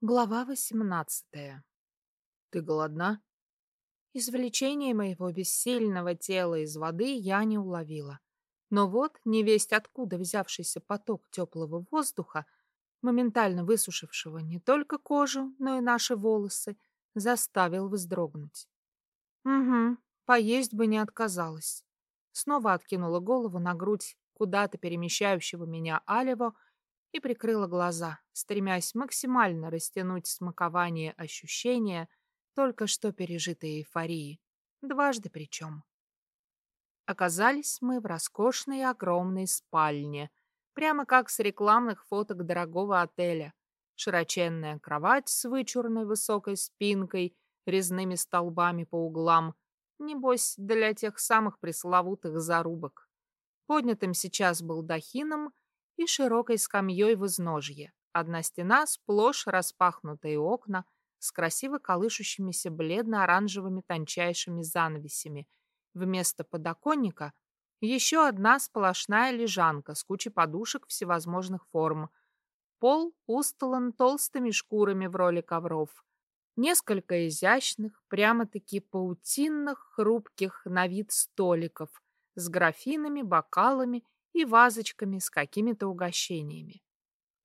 Глава восемнадцатая. Ты голодна? Извлечение моего бессильного тела из воды я не уловила. Но вот, невесть откуда взявшийся поток теплого воздуха, моментально высушившего не только кожу, но и наши волосы, заставил вздрогнуть. Угу, поесть бы не отказалась. Снова откинула голову на грудь куда-то перемещающего меня Алево, и прикрыла глаза, стремясь максимально растянуть смакование ощущения только что пережитой эйфории, дважды причем. Оказались мы в роскошной огромной спальне, прямо как с рекламных фоток дорогого отеля. Широченная кровать с вычурной высокой спинкой, резными столбами по углам, небось, для тех самых пресловутых зарубок. Поднятым сейчас был дахином и широкой скамьей в изножье. Одна стена сплошь распахнутые окна с красиво колышущимися бледно-оранжевыми тончайшими занавесями. Вместо подоконника еще одна сплошная лежанка с кучей подушек всевозможных форм. Пол устлан толстыми шкурами в роли ковров. Несколько изящных, прямо-таки паутинных, хрупких на вид столиков с графинами, бокалами и вазочками с какими-то угощениями.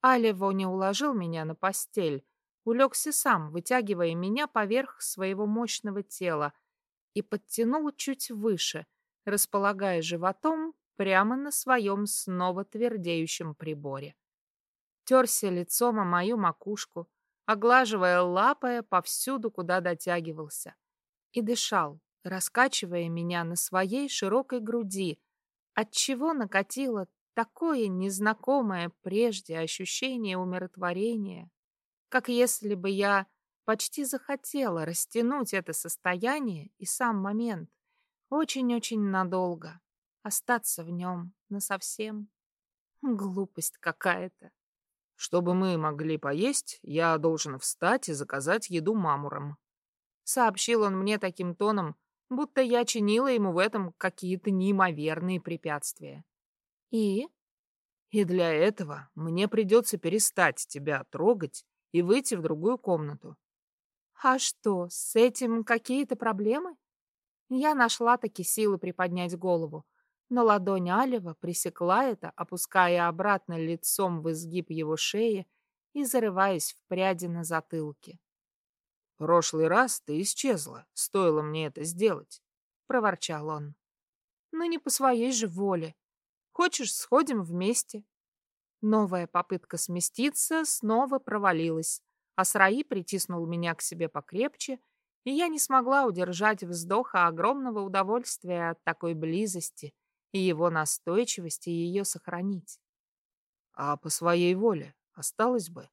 Алево не уложил меня на постель, улегся сам, вытягивая меня поверх своего мощного тела и подтянул чуть выше, располагая животом прямо на своем снова твердеющем приборе. Терся лицом о мою макушку, оглаживая лапая повсюду, куда дотягивался, и дышал, раскачивая меня на своей широкой груди, Отчего накатило такое незнакомое прежде ощущение умиротворения, как если бы я почти захотела растянуть это состояние и сам момент очень-очень надолго, остаться в нем насовсем. Глупость какая-то. Чтобы мы могли поесть, я должен встать и заказать еду мамурам. Сообщил он мне таким тоном, будто я чинила ему в этом какие-то неимоверные препятствия. И? И для этого мне придется перестать тебя трогать и выйти в другую комнату. А что, с этим какие-то проблемы? Я нашла таки силы приподнять голову, но ладонь Алева пресекла это, опуская обратно лицом в изгиб его шеи и зарываясь в пряди на затылке прошлый раз ты исчезла, стоило мне это сделать», — проворчал он. «Ну не по своей же воле. Хочешь, сходим вместе?» Новая попытка сместиться снова провалилась, а Сраи притиснул меня к себе покрепче, и я не смогла удержать вздоха огромного удовольствия от такой близости и его настойчивости ее сохранить. «А по своей воле осталось бы?» —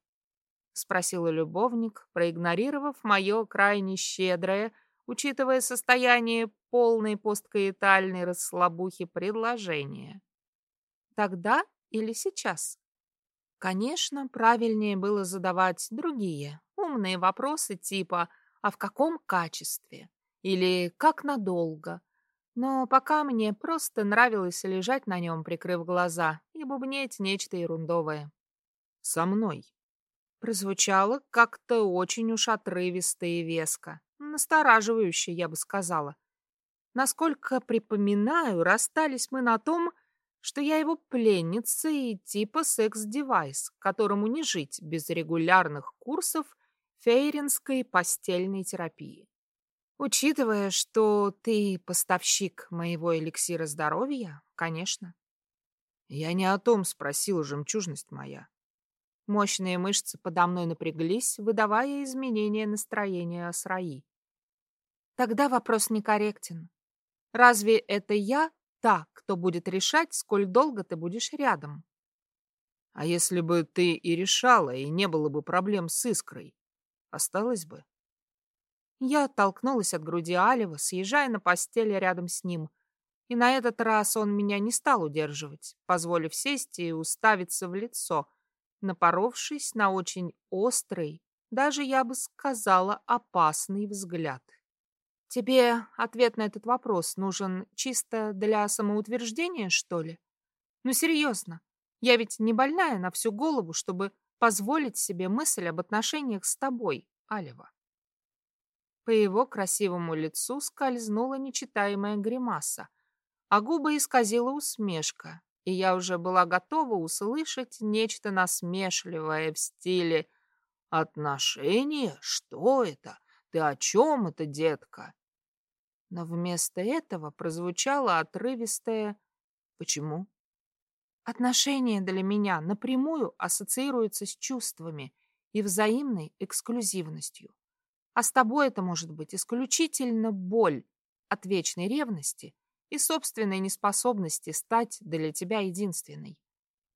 спросил любовник, проигнорировав мое крайне щедрое, учитывая состояние полной посткаитальной расслабухи предложения. Тогда или сейчас? Конечно, правильнее было задавать другие, умные вопросы типа «а в каком качестве?» или «как надолго?». Но пока мне просто нравилось лежать на нем, прикрыв глаза, и бубнеть нечто ерундовое. «Со мной», Прозвучало как-то очень уж отрывисто и веско. Настораживающе, я бы сказала. Насколько припоминаю, расстались мы на том, что я его пленница и типа секс-девайс, которому не жить без регулярных курсов фейринской постельной терапии. Учитывая, что ты поставщик моего эликсира здоровья, конечно. Я не о том спросил, жемчужность моя. Мощные мышцы подо мной напряглись, выдавая изменения настроения Асраи. Тогда вопрос некорректен. Разве это я та, кто будет решать, сколь долго ты будешь рядом? А если бы ты и решала, и не было бы проблем с искрой, осталось бы? Я оттолкнулась от груди Алева, съезжая на постели рядом с ним. И на этот раз он меня не стал удерживать, позволив сесть и уставиться в лицо — напоровшись на очень острый, даже, я бы сказала, опасный взгляд. Тебе ответ на этот вопрос нужен чисто для самоутверждения, что ли? Ну, серьезно, я ведь не больная на всю голову, чтобы позволить себе мысль об отношениях с тобой, Алева. По его красивому лицу скользнула нечитаемая гримаса, а губы исказила усмешка, и я уже была готова услышать нечто насмешливое в стиле «Отношения? Что это? Ты о чем это, детка?» Но вместо этого прозвучало отрывистое «Почему?» Отношения для меня напрямую ассоциируются с чувствами и взаимной эксклюзивностью. А с тобой это может быть исключительно боль от вечной ревности и собственной неспособности стать для тебя единственной.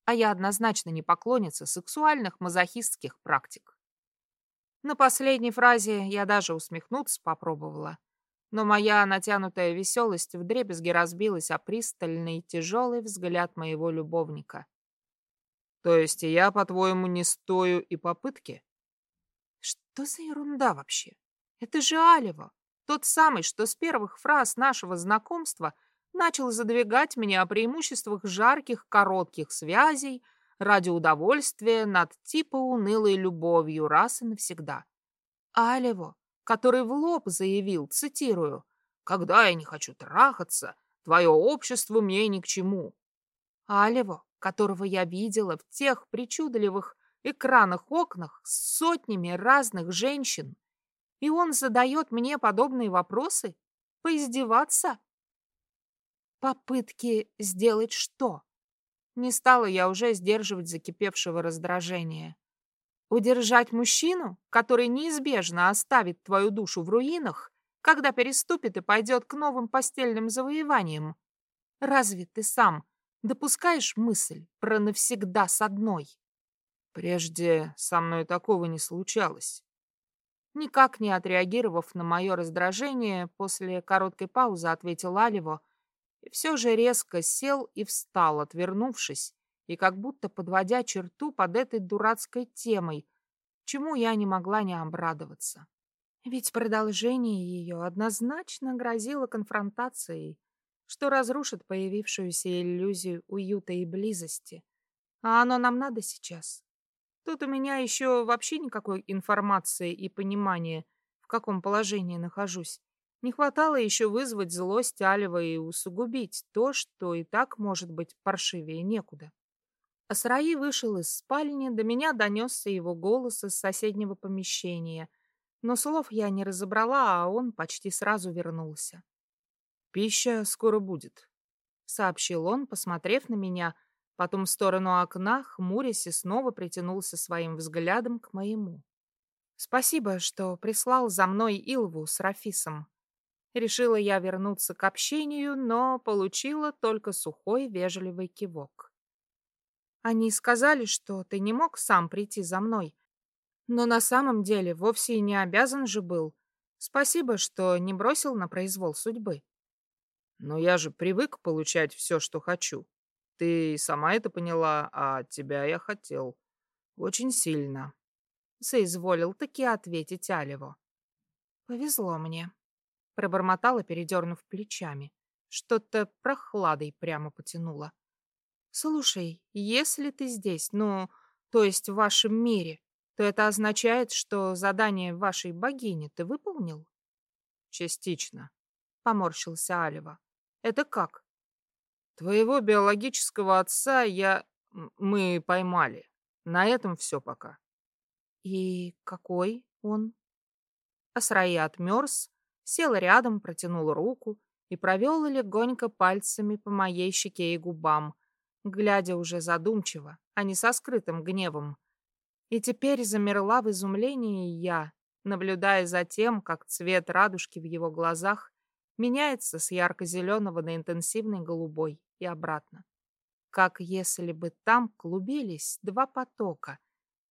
А я однозначно не поклонница сексуальных мазохистских практик. На последней фразе я даже усмехнуться попробовала, но моя натянутая веселость вдребезги разбилась о пристальный тяжелый взгляд моего любовника. То есть я, по-твоему, не стою и попытки? Что за ерунда вообще? Это же Алева, тот самый, что с первых фраз нашего знакомства начал задвигать меня о преимуществах жарких коротких связей ради удовольствия над типа унылой любовью раз и навсегда. Алево, который в лоб заявил, цитирую, «Когда я не хочу трахаться, твое общество мне ни к чему». Алево, которого я видела в тех причудливых экранах окнах с сотнями разных женщин. И он задает мне подобные вопросы? Поиздеваться? Попытки сделать что? Не стала я уже сдерживать закипевшего раздражения. Удержать мужчину, который неизбежно оставит твою душу в руинах, когда переступит и пойдет к новым постельным завоеваниям. Разве ты сам допускаешь мысль про навсегда с одной? Прежде со мной такого не случалось. Никак не отреагировав на мое раздражение, после короткой паузы ответил Алево и все же резко сел и встал, отвернувшись, и как будто подводя черту под этой дурацкой темой, чему я не могла не обрадоваться. Ведь продолжение ее однозначно грозило конфронтацией, что разрушит появившуюся иллюзию уюта и близости. А оно нам надо сейчас. Тут у меня еще вообще никакой информации и понимания, в каком положении нахожусь. Не хватало еще вызвать злость Алева и усугубить то, что и так может быть паршивее некуда. Асраи вышел из спальни, до меня донесся его голос из соседнего помещения, но слов я не разобрала, а он почти сразу вернулся. «Пища скоро будет», — сообщил он, посмотрев на меня, Потом в сторону окна, хмурясь, и снова притянулся своим взглядом к моему. «Спасибо, что прислал за мной Илву с Рафисом. Решила я вернуться к общению, но получила только сухой вежливый кивок. Они сказали, что ты не мог сам прийти за мной, но на самом деле вовсе и не обязан же был. Спасибо, что не бросил на произвол судьбы. Но я же привык получать все, что хочу. Ты сама это поняла, а тебя я хотел. Очень сильно. Соизволил таки ответить Алеву. Повезло мне. Пробормотала, передернув плечами. Что-то прохладой прямо потянуло. Слушай, если ты здесь, ну, то есть в вашем мире, то это означает, что задание вашей богини ты выполнил? Частично, поморщился Алева. Это как? Твоего биологического отца я... мы поймали. На этом все пока. И какой он? Асраи отмерз, сел рядом, протянул руку и провел легонько пальцами по моей щеке и губам, глядя уже задумчиво, а не со скрытым гневом. И теперь замерла в изумлении я, наблюдая за тем, как цвет радужки в его глазах меняется с ярко-зеленого на интенсивный голубой и обратно. Как если бы там клубились два потока,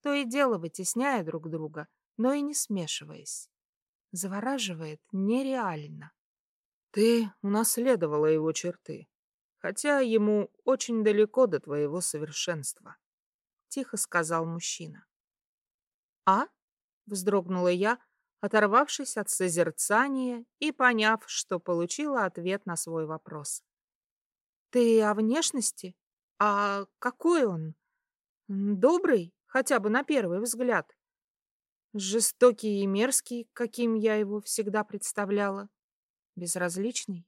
то и дело вытесняя друг друга, но и не смешиваясь. Завораживает нереально. Ты унаследовала его черты, хотя ему очень далеко до твоего совершенства, — тихо сказал мужчина. — А? — вздрогнула я, оторвавшись от созерцания и поняв, что получила ответ на свой вопрос. Ты о внешности? А какой он? Добрый? хотя бы на первый взгляд. Жестокий и мерзкий, каким я его всегда представляла. Безразличный?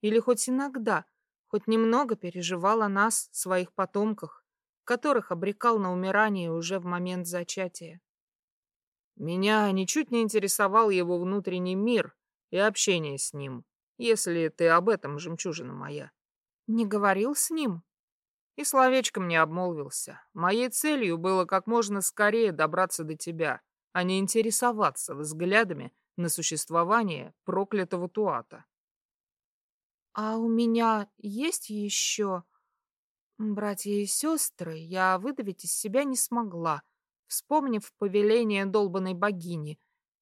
Или хоть иногда, хоть немного переживал о нас, своих потомках, которых обрекал на умирание уже в момент зачатия. Меня ничуть не интересовал его внутренний мир и общение с ним, если ты об этом, жемчужина моя. Не говорил с ним? И словечком не обмолвился. Моей целью было как можно скорее добраться до тебя, а не интересоваться взглядами на существование проклятого Туата. А у меня есть еще братья и сестры, я выдавить из себя не смогла, вспомнив повеление долбанной богини,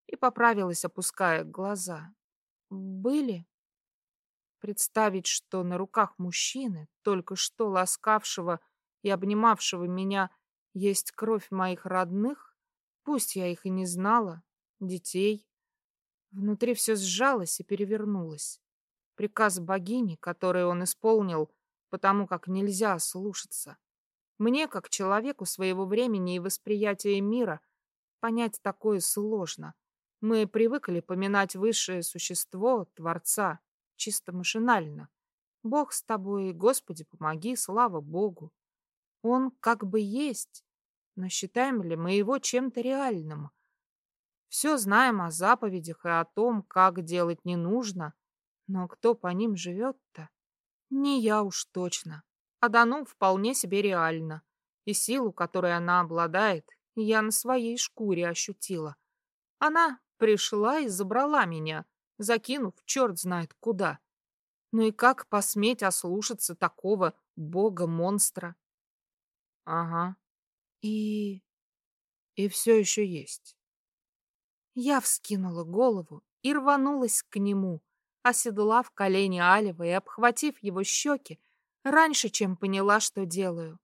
и поправилась, опуская глаза. Были? Представить, что на руках мужчины, только что ласкавшего и обнимавшего меня, есть кровь моих родных, пусть я их и не знала, детей. Внутри все сжалось и перевернулось. Приказ богини, который он исполнил, потому как нельзя слушаться. Мне, как человеку своего времени и восприятия мира, понять такое сложно. Мы привыкли поминать высшее существо, Творца, чисто машинально. Бог с тобой, Господи, помоги, слава Богу. Он как бы есть, но считаем ли мы его чем-то реальным? Все знаем о заповедях и о том, как делать не нужно, но кто по ним живет-то? Не я уж точно. А Дану вполне себе реально. И силу, которой она обладает, я на своей шкуре ощутила. Она пришла и забрала меня, закинув черт знает куда. Ну и как посметь ослушаться такого бога-монстра? Ага. И... и все еще есть. Я вскинула голову и рванулась к нему, оседлав колени Алева и обхватив его щеки, раньше, чем поняла, что делаю.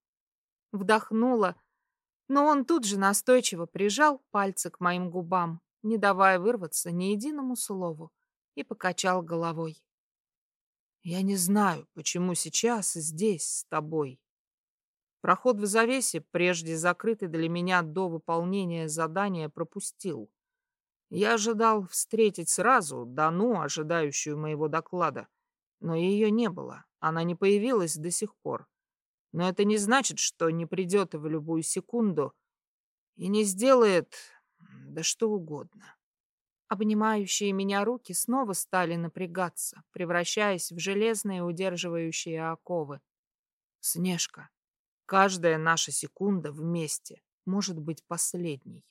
Вдохнула, но он тут же настойчиво прижал пальцы к моим губам, не давая вырваться ни единому слову, и покачал головой. «Я не знаю, почему сейчас здесь с тобой. Проход в завесе, прежде закрытый для меня до выполнения задания, пропустил. Я ожидал встретить сразу Дану, ожидающую моего доклада, но ее не было, она не появилась до сих пор. Но это не значит, что не придет в любую секунду и не сделает да что угодно. Обнимающие меня руки снова стали напрягаться, превращаясь в железные удерживающие оковы. Снежка, каждая наша секунда вместе может быть последней.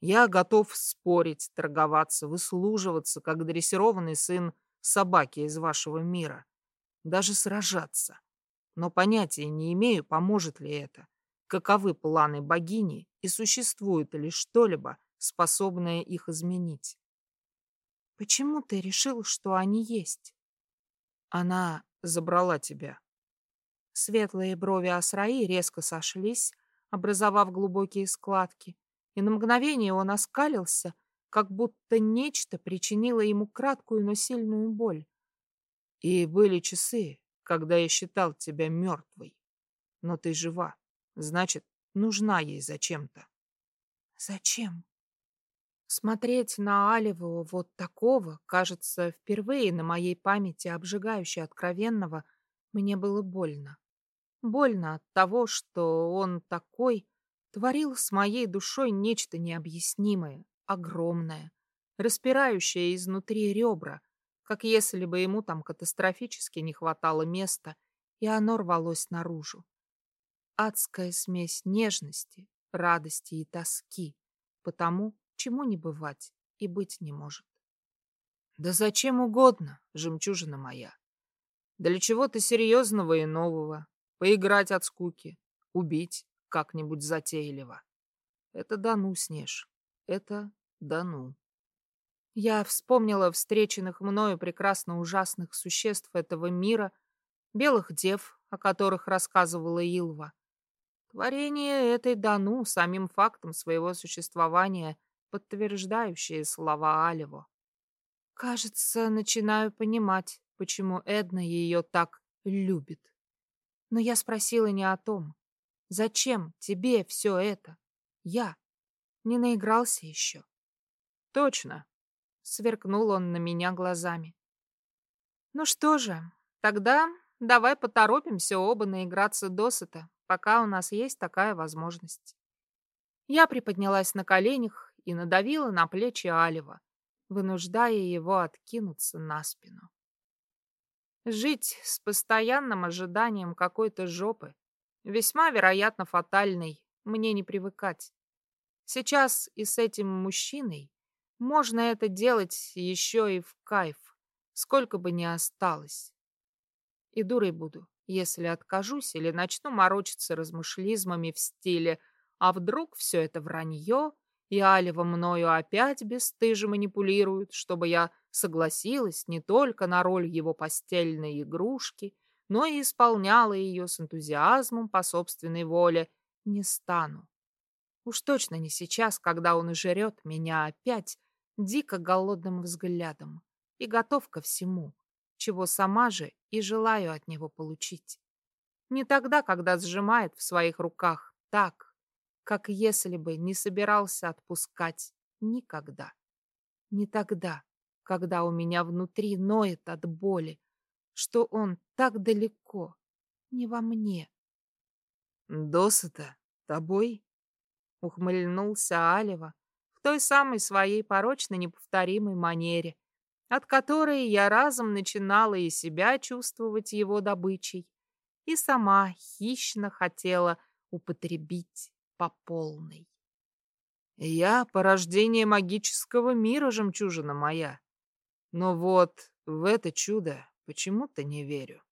Я готов спорить, торговаться, выслуживаться, как дрессированный сын собаки из вашего мира. Даже сражаться. Но понятия не имею, поможет ли это. Каковы планы богини и существует ли что-либо, способное их изменить. Почему ты решил, что они есть? Она забрала тебя. Светлые брови Асраи резко сошлись, образовав глубокие складки и на мгновение он оскалился, как будто нечто причинило ему краткую, но сильную боль. И были часы, когда я считал тебя мертвой. Но ты жива, значит, нужна ей зачем-то. Зачем? Смотреть на Алеву вот такого, кажется, впервые на моей памяти обжигающе откровенного, мне было больно. Больно от того, что он такой, творил с моей душой нечто необъяснимое, огромное, распирающее изнутри ребра, как если бы ему там катастрофически не хватало места, и оно рвалось наружу. Адская смесь нежности, радости и тоски, потому, чему не бывать и быть не может. Да зачем угодно, жемчужина моя. Для чего-то серьезного и нового, поиграть от скуки, убить, как-нибудь затейливо. Это да ну, Снеж, это да ну. Я вспомнила встреченных мною прекрасно ужасных существ этого мира, белых дев, о которых рассказывала Илва. Творение этой Дану самим фактом своего существования, подтверждающие слова Алево. Кажется, начинаю понимать, почему Эдна ее так любит. Но я спросила не о том. Зачем тебе все это? Я не наигрался еще. Точно. Сверкнул он на меня глазами. Ну что же, тогда давай поторопимся оба наиграться досыта, пока у нас есть такая возможность. Я приподнялась на коленях и надавила на плечи Алева, вынуждая его откинуться на спину. Жить с постоянным ожиданием какой-то жопы, весьма вероятно фатальной, мне не привыкать. Сейчас и с этим мужчиной можно это делать еще и в кайф, сколько бы ни осталось. И дурой буду, если откажусь или начну морочиться размышлизмами в стиле «а вдруг все это вранье?» И Алева мною опять бесстыже манипулирует, чтобы я согласилась не только на роль его постельной игрушки, но и исполняла ее с энтузиазмом по собственной воле, не стану. Уж точно не сейчас, когда он жрет меня опять дико голодным взглядом и готов ко всему, чего сама же и желаю от него получить. Не тогда, когда сжимает в своих руках так, как если бы не собирался отпускать никогда. Не тогда, когда у меня внутри ноет от боли, что он так далеко, не во мне. «Досыта тобой?» — ухмыльнулся Алева в той самой своей порочно неповторимой манере, от которой я разом начинала и себя чувствовать его добычей, и сама хищно хотела употребить по полной. Я — порождение магического мира, жемчужина моя. Но вот в это чудо почему-то не верю.